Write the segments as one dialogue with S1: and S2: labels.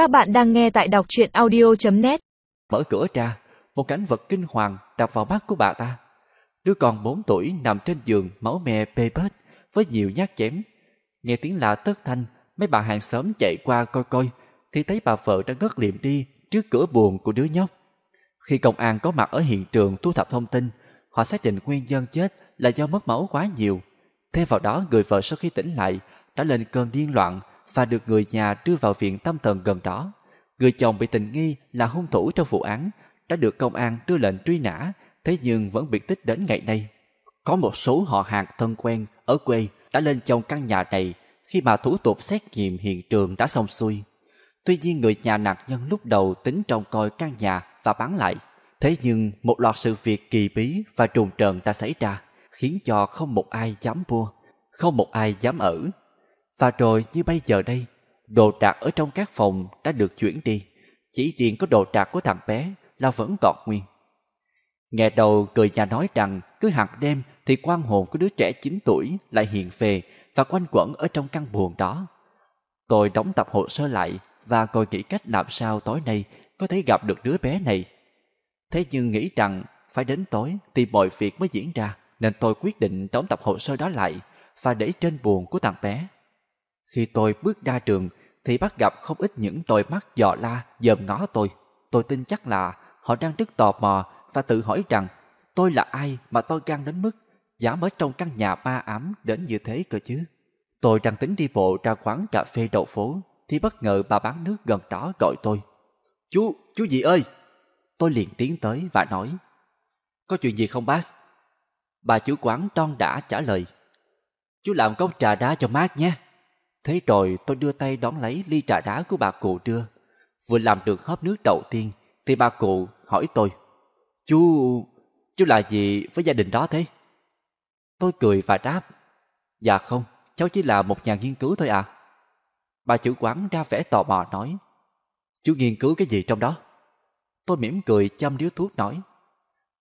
S1: Các bạn đang nghe tại đọc chuyện audio.net
S2: Mở cửa ra, một cảnh vật kinh hoàng đập vào mắt của bà ta. Đứa con 4 tuổi nằm trên giường máu me bê bết với nhiều nhát chém. Nghe tiếng lạ tất thanh, mấy bà hàng xóm chạy qua coi coi thì thấy bà vợ đã ngất liệm đi trước cửa buồn của đứa nhóc. Khi công an có mặt ở hiện trường thu thập thông tin, họ xác định nguyên nhân chết là do mất máu quá nhiều. Thêm vào đó, người vợ sau khi tỉnh lại đã lên cơn điên loạn và được người nhà đưa vào viện tâm thần gần đó. Người chồng bị tình nghi là hung thủ trong vụ án đã được công an đưa lệnh truy nã, thế nhưng vẫn biệt tích đến ngày nay. Có một số họ hàng thân quen ở quê đã lên trong căn nhà này khi mà thủ tục xét nghiệm hiện trường đã xong xuôi. Tuy nhiên người nhà nạn nhân lúc đầu tính trông coi căn nhà và bán lại. Thế nhưng một loạt sự việc kỳ bí và trùng trần đã xảy ra, khiến cho không một ai dám mua, không một ai dám ở. Và rồi như bây giờ đây, đồ đạc ở trong các phòng đã được chuyển đi, chỉ riêng có đồ đạc của thằng bé là vẫn còn nguyên. Nghe đầu cười nhà nói rằng cứ hạt đêm thì quan hồn của đứa trẻ 9 tuổi lại hiện về và quanh quẩn ở trong căn buồng đó. Tôi đóng tập hồ sơ lại và coi nghĩ cách làm sao tối nay có thể gặp được đứa bé này. Thế nhưng nghĩ rằng phải đến tối thì mọi việc mới diễn ra nên tôi quyết định đóng tập hồ sơ đó lại và để trên buồng của thằng bé. Khi tôi bước ra trường thì bắt gặp không ít những đôi mắt dò la dòm ngó tôi. Tôi tin chắc là họ đang rất tò mò và tự hỏi rằng tôi là ai mà tôi gan đến mức dám ở trong căn nhà ba ám đến như thế cơ chứ. Tôi đang tính đi bộ ra quán cà phê đầu phố thì bất ngờ bà bán nước gần đó gọi tôi. Chú, chú gì ơi? Tôi liền tiến tới và nói. Có chuyện gì không bác? Bà chủ quán đon đã trả lời. Chú làm cốc trà đá cho mát nhé. Thế rồi tôi đưa tay đón lấy ly trà đá của bà cụ đưa. Vừa làm được hớp nước đầu tiên thì bà cụ hỏi tôi. Chú... chú là gì với gia đình đó thế? Tôi cười và đáp. Dạ không, cháu chỉ là một nhà nghiên cứu thôi à. Bà chủ quán ra vẻ tò mò nói. Chú nghiên cứu cái gì trong đó? Tôi mỉm cười chăm điếu thuốc nói.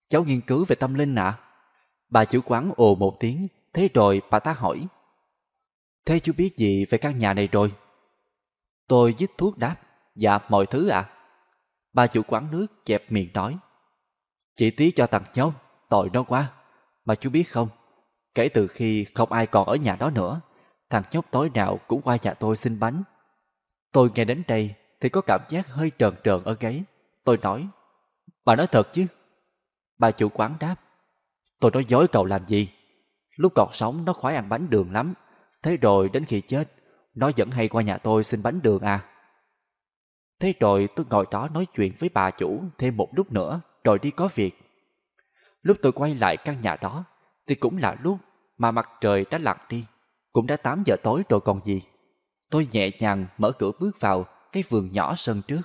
S2: Cháu nghiên cứu về tâm linh ạ. Bà chủ quán ồ một tiếng, thế rồi bà ta hỏi. Thế chú biết gì về căn nhà này rồi? Tôi dứt thuốc đáp. Dạ, mọi thứ ạ. À. Bà chủ quán nước chẹp miệng nói. Chỉ tí cho thằng nhóc, tội nó quá. Mà chú biết không, kể từ khi không ai còn ở nhà đó nữa, thằng nhóc tối nào cũng qua nhà tôi xin bánh. Tôi nghe đến đây thì có cảm giác hơi trờn trờn ở gáy. Tôi nói, bà nói thật chứ? Bà chủ quán đáp, tôi nói dối cậu làm gì? Lúc còn sống nó khoái ăn bánh đường lắm, thế rồi đến khi chết, nó vẫn hay qua nhà tôi xin bánh đường à. Thế rồi tôi ngồi đó nói chuyện với bà chủ thêm một lúc nữa, rồi đi có việc. Lúc tôi quay lại căn nhà đó, thì cũng là lúc mà mặt trời đã lặn đi. Cũng đã 8 giờ tối rồi còn gì. Tôi nhẹ nhàng mở cửa bước vào cái vườn nhỏ sân trước.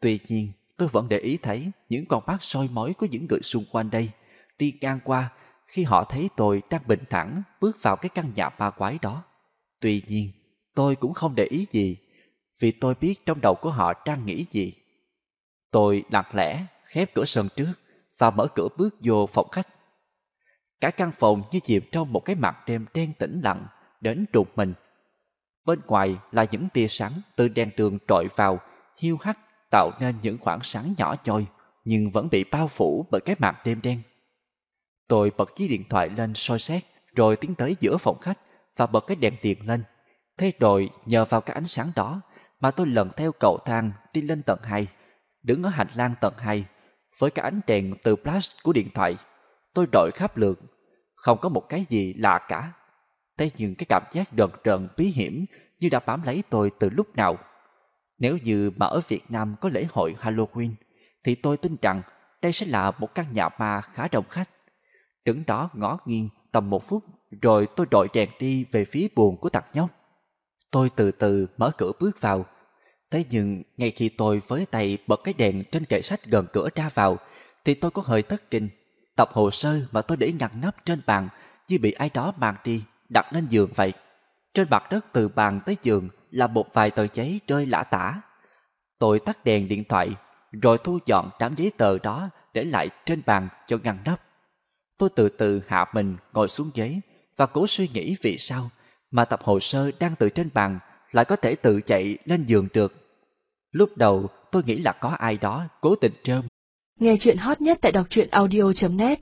S2: Tuy nhiên, tôi vẫn để ý thấy những con mắt soi mói của những người xung quanh đây đi ngang qua khi họ thấy tôi đang bình thản bước vào cái căn nhà ma quái đó. Tuy nhiên, tôi cũng không để ý gì vì tôi biết trong đầu của họ đang nghĩ gì. Tôi lặng lẽ khép cửa sân trước và mở cửa bước vô phòng khách. Cả căn phòng như chìm trong một cái mặt đêm đen tĩnh lặng đến trụt mình. Bên ngoài là những tia sáng từ đèn đường trọi vào, hiu hắt tạo nên những khoảng sáng nhỏ nhoi nhưng vẫn bị bao phủ bởi cái màn đêm đen. Tôi bật chiếc điện thoại lên soi xét rồi tiến tới giữa phòng khách và bật cái đèn điện lên. Thế rồi nhờ vào cái ánh sáng đó mà tôi lần theo cầu thang đi lên tầng 2, đứng ở hành lang tầng 2 với cái ánh đèn từ flash của điện thoại. Tôi đội khắp lượt, không có một cái gì lạ cả. Thế nhưng cái cảm giác đờn trần bí hiểm như đã bám lấy tôi từ lúc nào. Nếu như mà ở Việt Nam có lễ hội Halloween, thì tôi tin rằng đây sẽ là một căn nhà ma khá đông khách. Đứng đó ngó nghiêng tầm một phút, rồi tôi đội đèn đi về phía buồn của thằng nhóc. Tôi từ từ mở cửa bước vào. Thế nhưng ngay khi tôi với tay bật cái đèn trên kệ sách gần cửa ra vào, thì tôi có hơi thất kinh. Tập hồ sơ mà tôi để ngăn nắp trên bàn như bị ai đó mang đi, đặt lên giường vậy. Trên mặt đất từ bàn tới giường là một vài tờ giấy rơi lả tả. Tôi tắt đèn điện thoại, rồi thu dọn đám giấy tờ đó để lại trên bàn cho ngăn nắp. Tôi từ từ hạ mình ngồi xuống ghế và cố suy nghĩ vì sao mà tập hồ sơ đang từ trên bàn lại có thể tự chạy lên giường được. Lúc đầu tôi nghĩ là có ai đó cố tình trơm.
S3: Nghe chuyện hot nhất tại đọc truyện audio.net